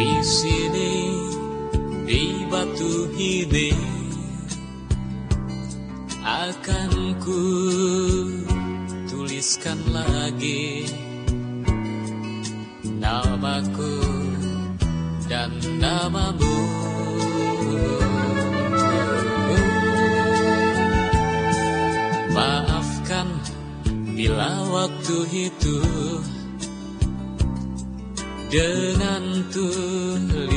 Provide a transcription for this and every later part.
Di sini di batu ini akan ku tuliskan lagi namaku dan namamu. Maafkan bila waktu itu dengan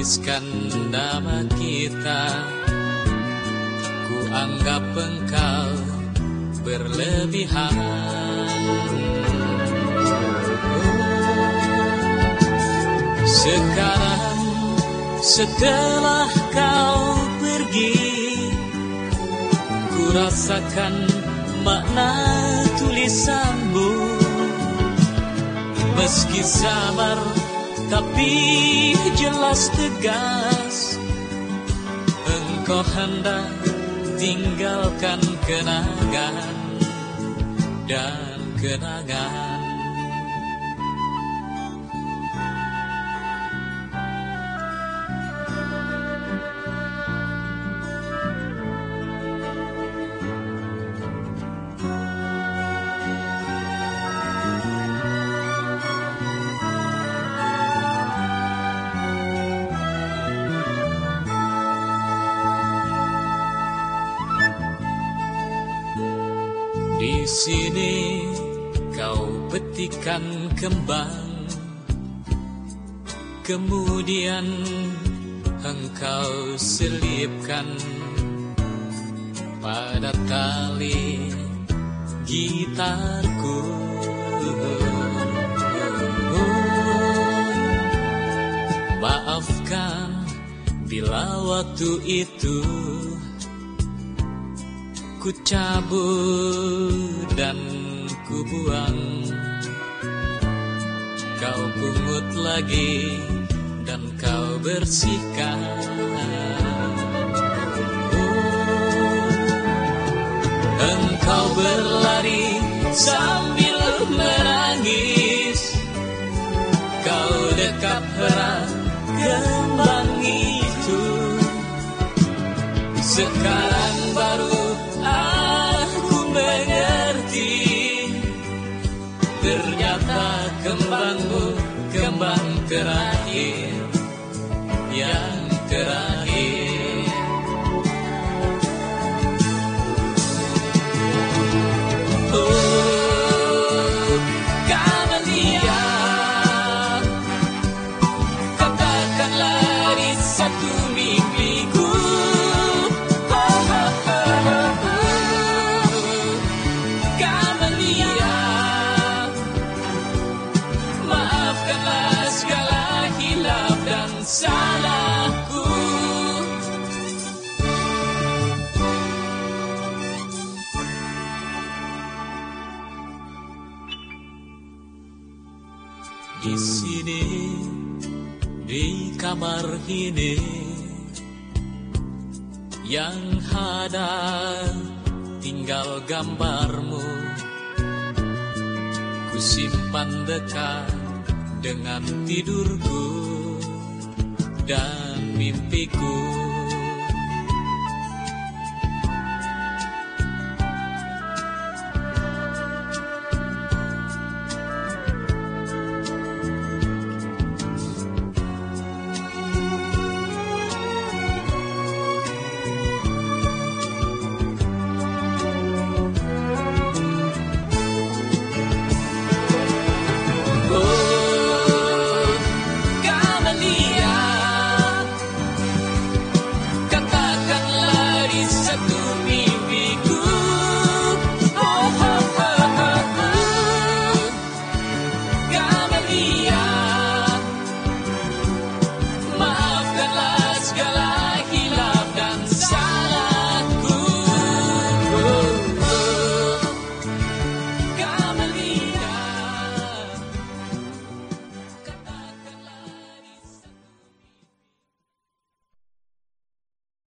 tuliskan nama kita. Ku anggap engkau berlebihan. Sekarang setelah kau pergi Ku rasakan makna tulisanmu. Meski samar tapi jelas tegas Engkau hendak tinggalkan kenangan dan kenangan Di sini kau petikan kembang. Kemudian engkau selipkan pada tali gitarku. Maafkan bila waktu itu ku cabut dan ku buang. Kau pungut lagi dan kau bersihkan. Oh, Engkau berlari sambil menangis. Kau dekat erat kembang itu. Sekarang Ternyata kembangmu kembang terakhir. Yang Di sini di kamar ini yang ada tinggal gambarmu. Ku simpan dekat dengan tidurku dan mimpiku